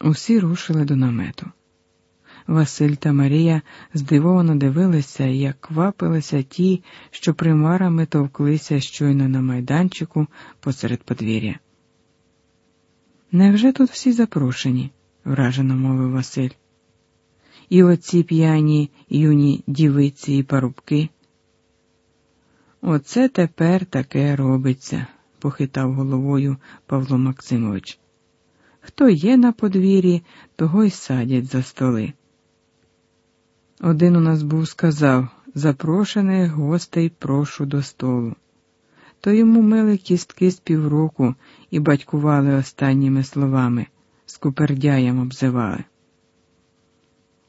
Усі рушили до намету. Василь та Марія здивовано дивилися, як квапилися ті, що примарами товклися щойно на майданчику посеред подвір'я. Невже тут всі запрошені? вражено мовив Василь. І оці п'яні юні дівиці і парубки. Оце тепер таке робиться, похитав головою Павло Максимович. Хто є на подвір'ї, того й садять за столи. Один у нас був сказав запрошених гостей прошу до столу. То йому мили кістки з півроку і батькували останніми словами, скупердяєм обзивали.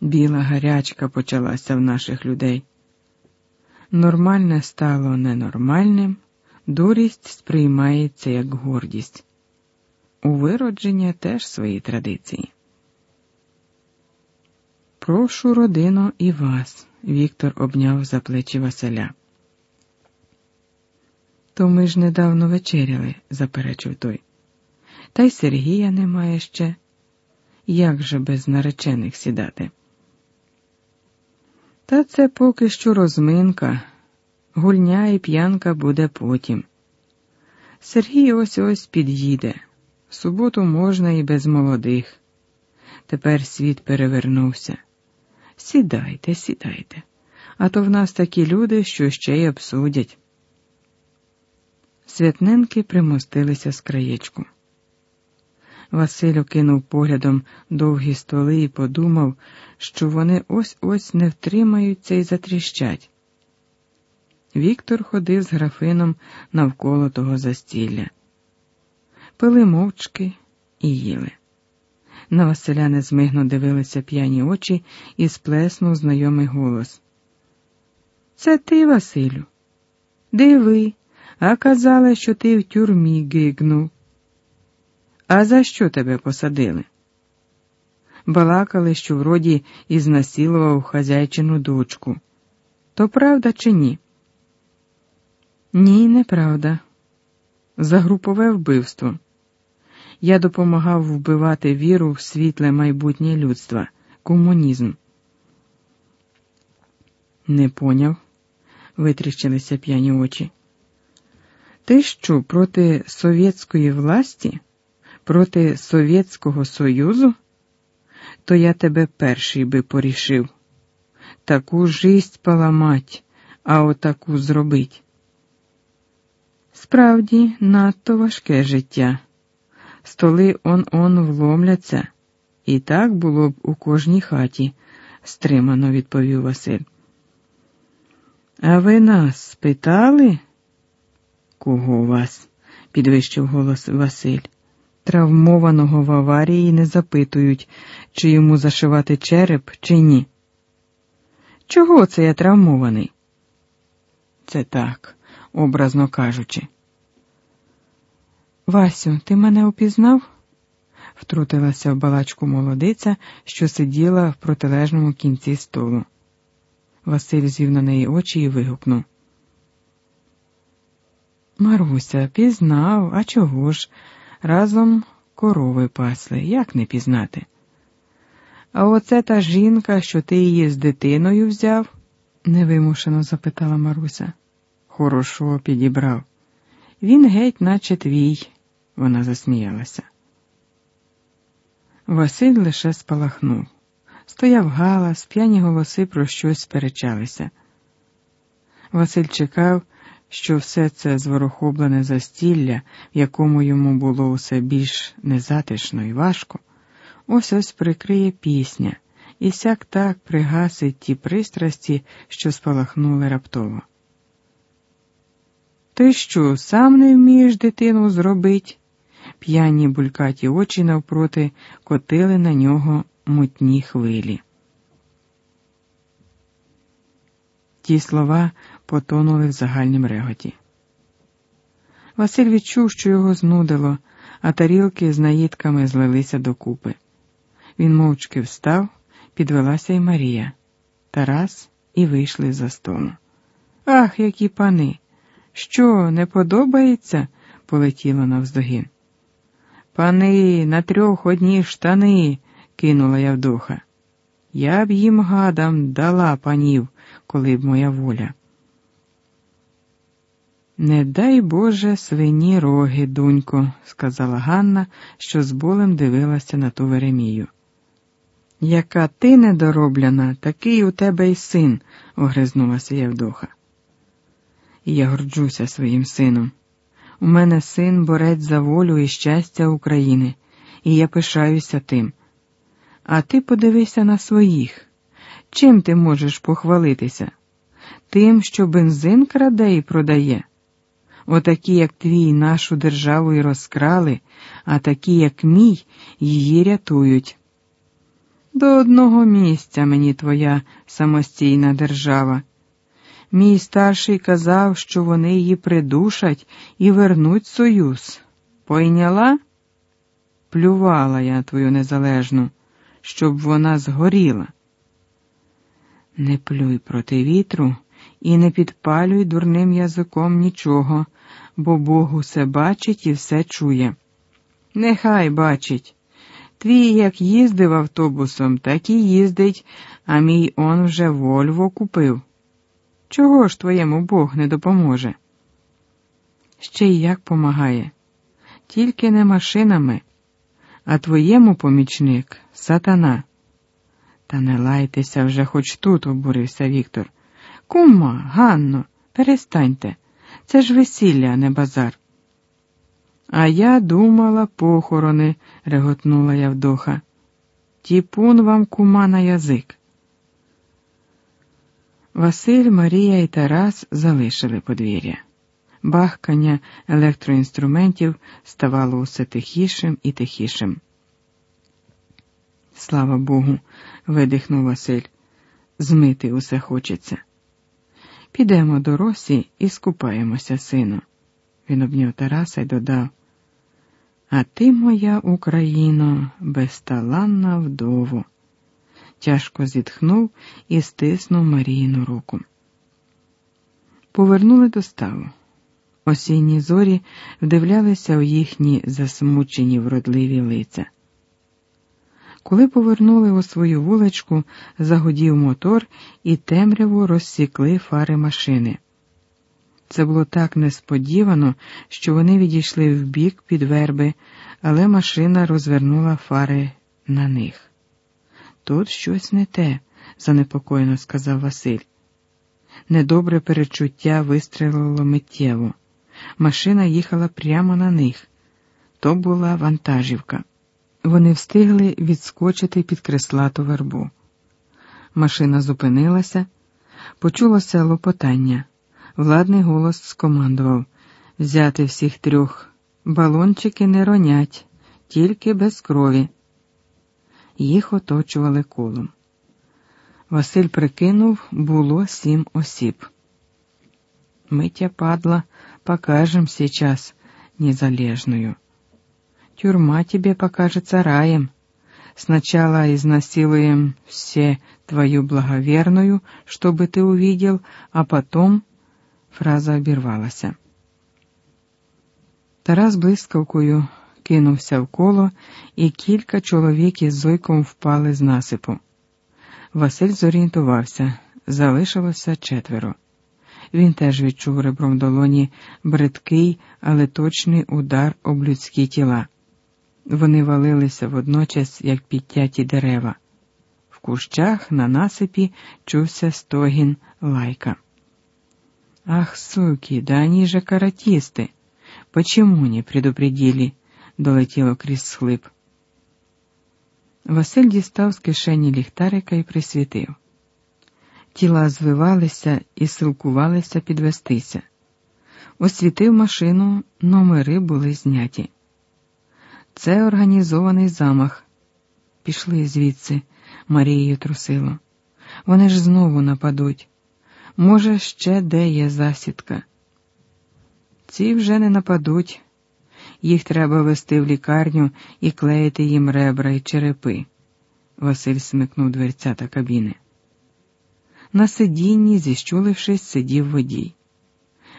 Біла гарячка почалася в наших людей. Нормальне стало ненормальним, дурість сприймається як гордість. У виродження теж свої традиції. Прошу родину і вас, Віктор обняв за плечі Василя. То ми ж недавно вечеряли, заперечив той. Та й Сергія немає ще. Як же без наречених сідати? Та це поки що розминка, гульня і п'янка буде потім. Сергій ось ось під'їде. Суботу можна і без молодих. Тепер світ перевернувся. Сідайте, сідайте, а то в нас такі люди, що ще й обсудять. Святненки примостилися з краєчку. Василь окинув поглядом довгі столи і подумав, що вони ось ось не втримаються і затріщать. Віктор ходив з графином навколо того застілля. Пили мовчки і їли. На Василя незмигно дивилися п'яні очі і сплеснув знайомий голос. Це ти, Василю? Диви, а казали, що ти в тюрмі гигнув. А за що тебе посадили? Балакали, що вроді ізнасилував хазяйчину дочку. То правда чи ні? Ні, неправда. За групове вбивство. Я допомагав вбивати віру в світле майбутнє людства, комунізм. Не поняв, витріщилися п'яні очі. Ти що проти совєтської власті, проти Совєтського Союзу? То я тебе перший би порішив. Таку жисть поламать, а отаку зробить. Справді, надто важке життя столи он-он вломляться, і так було б у кожній хаті, стримано відповів Василь. А ви нас спитали? Кого вас? підвищив голос Василь. Травмованого в аварії не запитують, чи йому зашивати череп, чи ні. Чого це я травмований? Це так, образно кажучи. Васю, ти мене упізнав? втрутилася в балачку молодиця, що сиділа в протилежному кінці столу. Василь звів на неї очі і вигукнув. Маруся, пізнав, а чого ж? Разом корови пасли, як не пізнати? А оце та жінка, що ти її з дитиною взяв? невимушено запитала Маруся. Хорошо підібрав. Він геть, наче твій. Вона засміялася. Василь лише спалахнув. Стояв галас, п'яні голоси про щось сперечалися. Василь чекав, що все це зворохоблене застілля, в якому йому було усе більш незатишно і важко, ось ось прикриє пісня, і сяк так пригасить ті пристрасті, що спалахнули раптово. Ти що, сам не вмієш дитину зробить? П'яні булькаті очі навпроти котили на нього мутні хвилі. Ті слова потонули в загальнім реготі. Василь відчув, що його знудило, а тарілки з наїдками злилися докупи. Він мовчки встав, підвелася й Марія, Тарас і вийшли за столу. Ах, які пани! Що, не подобається? полетіло навздогін. Пани, на трьох одні штани, кинула Явдоха. Я б їм гадам дала панів, коли б моя воля. Не дай Боже свині роги, дунько, сказала Ганна, що з болем дивилася на ту Веремію. Яка ти недороблена, такий у тебе й син, огризнулася Євдоха. Я горджуся своїм сином. У мене син борець за волю і щастя України, і я пишаюся тим. А ти подивися на своїх. Чим ти можеш похвалитися? Тим, що бензин краде і продає. Отакі, як твій, нашу державу і розкрали, а такі, як мій, її рятують. До одного місця мені твоя самостійна держава. Мій старший казав, що вони її придушать і вернуть союз. Пойняла? Плювала я твою незалежну, щоб вона згоріла. Не плюй проти вітру і не підпалюй дурним язиком нічого, бо Бог усе бачить і все чує. Нехай бачить. Твій як їздив автобусом, так і їздить, а мій он вже Вольво купив. Чого ж твоєму Бог не допоможе? Ще й як помагає, тільки не машинами, а твоєму помічник сатана. Та не лайтеся вже хоч тут, обурився Віктор. Кума, Ганно, перестаньте. Це ж весілля, а не базар. А я думала похорони, реготнула Явдоха. Тіпун вам кума на язик. Василь, Марія і Тарас залишили подвір'я. Бахкання електроінструментів ставало усе тихішим і тихішим. Слава Богу, видихнув Василь. Змити усе хочеться. Підемо до Росі і скупаємося, сину. Він обняв Тараса й додав. А ти, моя Україно, безталанна вдово. Тяжко зітхнув і стиснув Маріїну руку. Повернули до ставу. Осінні зорі вдивлялися у їхні засмучені вродливі лиця. Коли повернули у свою вуличку, загудів мотор і темряву розсікли фари машини. Це було так несподівано, що вони відійшли вбік під верби, але машина розвернула фари на них. Тут щось не те, занепокоєно сказав Василь. Недобре перечуття вистрелило миттєво. Машина їхала прямо на них. То була вантажівка. Вони встигли відскочити під креслату вербу. Машина зупинилася, почулося лопотання. Владний голос скомандував взяти всіх трьох. Балончики не ронять, тільки без крові. Їх оточували колом. Василь прикинув, було сім осіб. Митя падла, покажем сейчас незалежную. Тюрьма тебе покажется раем. Сначала изнасилуем все твою благоверную, чтобы ты увидел, а потом Фраза обірвалася. Тарас блискавкою кинувся в коло, і кілька чоловік із зойком впали з насипу. Василь зорієнтувався, залишилося четверо. Він теж відчув ребром долоні бридкий, але точний удар об людські тіла. Вони валилися водночас, як підтяті дерева. В кущах на насипі чувся стогін лайка. Ах, суки, да они же каратисты. Почему не предупредили? Долетіло крізь схлип. Василь дістав з кишені ліхтарика і присвітив. Тіла звивалися і силкувалися підвестися. Освітив машину, номери були зняті. Це організований замах. Пішли звідси, Марією трусило. Вони ж знову нападуть. Може, ще де є засідка. Ці вже не нападуть, їх треба вести в лікарню і клеїти їм ребра і черепи. Василь смикнув дверця та кабіни. На сидінні, зіщулившись, сидів водій.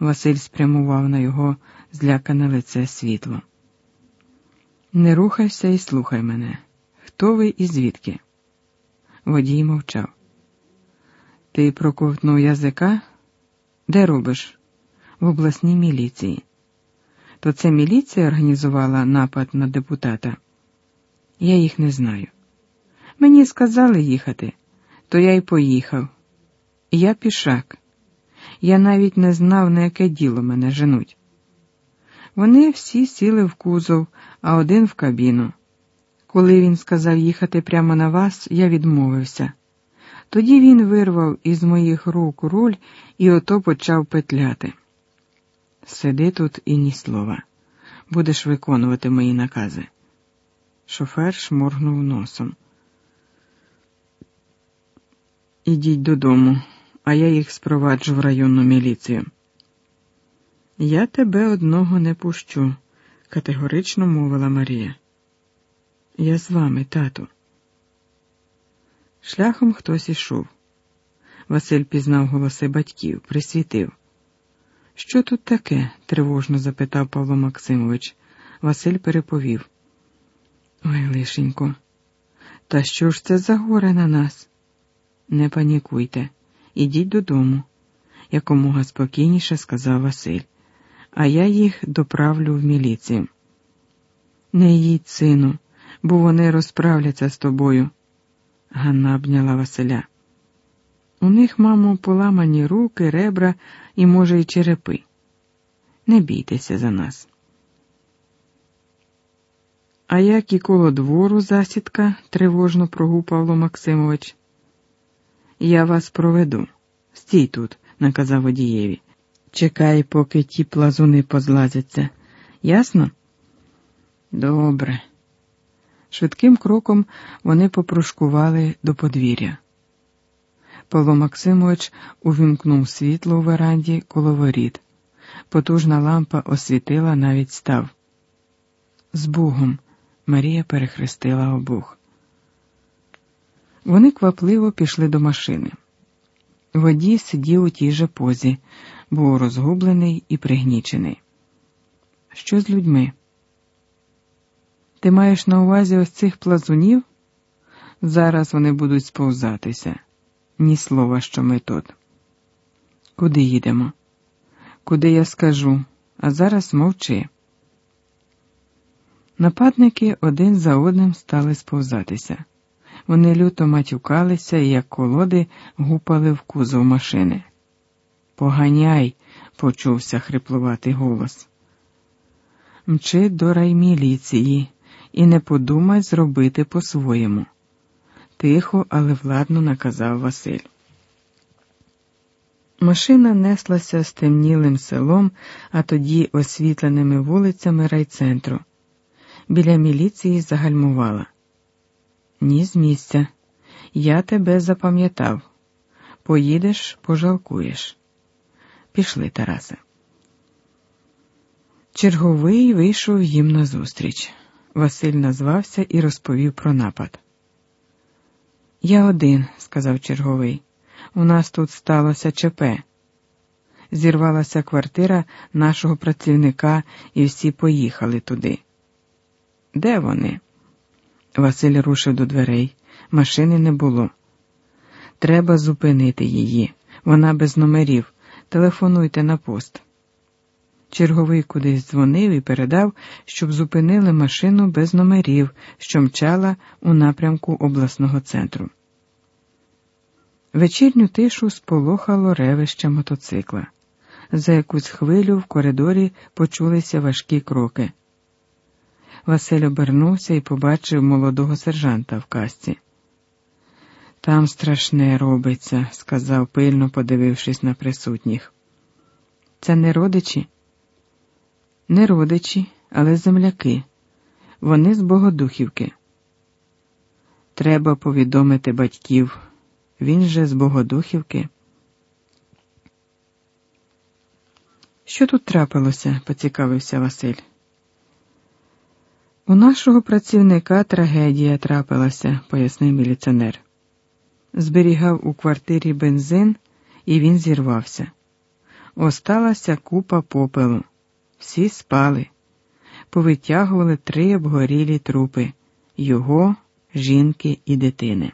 Василь спрямував на його злякане лице світло. Не рухайся і слухай мене. Хто ви і звідки? Водій мовчав. Ти проковтнув язика? Де робиш? В обласній міліції. То це міліція організувала напад на депутата? Я їх не знаю. Мені сказали їхати, то я й поїхав. Я пішак. Я навіть не знав, на яке діло мене женуть. Вони всі сіли в кузов, а один в кабіну. Коли він сказав їхати прямо на вас, я відмовився. Тоді він вирвав із моїх рук руль і ото почав петляти. Сиди тут і ні слова. Будеш виконувати мої накази. Шофер шморгнув носом. Ідіть додому, а я їх спроваджу в районну міліцію. Я тебе одного не пущу, категорично мовила Марія. Я з вами, тату. Шляхом хтось ішов. Василь пізнав голоси батьків, присвітив. Що тут таке? тривожно запитав Павло Максимович. Василь переповів. Ой, лишенько, та що ж це за горе на нас? Не панікуйте, ідіть додому, якомога спокійніше сказав Василь, а я їх доправлю в міліцію. Не їдь, сину, бо вони розправляться з тобою. Ганна обняла Василя. У них, мамо, поламані руки, ребра і, може, й черепи. Не бійтеся за нас. А як і коло двору засідка, тривожно прогув Павло Максимович. Я вас проведу. Стій тут, наказав водієві. Чекай, поки ті плазуни позлазяться. Ясно? Добре. Швидким кроком вони попрушкували до подвір'я. Павло Максимович увімкнув світло у веранді коло воріт. Потужна лампа освітила навіть став. З Богом Марія перехрестила обух. Вони квапливо пішли до машини. Водій сидів у тій же позі, був розгублений і пригнічений. Що з людьми? Ти маєш на увазі ось цих плазунів? Зараз вони будуть сповзатися. Ні слова, що ми тут. Куди їдемо? Куди я скажу, а зараз мовчи. Нападники один за одним стали сповзатися. Вони люто матюкалися і, як колоди, гупали в кузов машини. Поганяй, почувся хриплуватий голос. Мчи до райміліції і не подумай зробити по-своєму. Тихо, але владно наказав Василь. Машина неслася стемнілим селом, а тоді освітленими вулицями райцентру. Біля міліції загальмувала. Ні з місця. Я тебе запам'ятав. Поїдеш, пожалкуєш. Пішли, Тарасе. Черговий вийшов їм назустріч. Василь назвався і розповів про напад. Я один, сказав черговий. У нас тут сталося ЧП. Зірвалася квартира нашого працівника, і всі поїхали туди. Де вони? Василь рушив до дверей. Машини не було. Треба зупинити її. Вона без номерів. Телефонуйте на пост. Черговий кудись дзвонив і передав, щоб зупинили машину без номерів, що мчала у напрямку обласного центру. Вечірню тишу сполохало ревище мотоцикла. За якусь хвилю в коридорі почулися важкі кроки. Василь обернувся і побачив молодого сержанта в касці. Там страшне робиться, сказав пильно подивившись на присутніх. Це не родичі? Не родичі, але земляки. Вони з Богодухівки. Треба повідомити батьків. Він же з Богодухівки. Що тут трапилося? поцікавився Василь. У нашого працівника трагедія трапилася, пояснив міліціонер. Зберігав у квартирі бензин, і він зірвався. Осталася купа попелу. Всі спали. повитягували три обгорілі трупи його, жінки і дитини.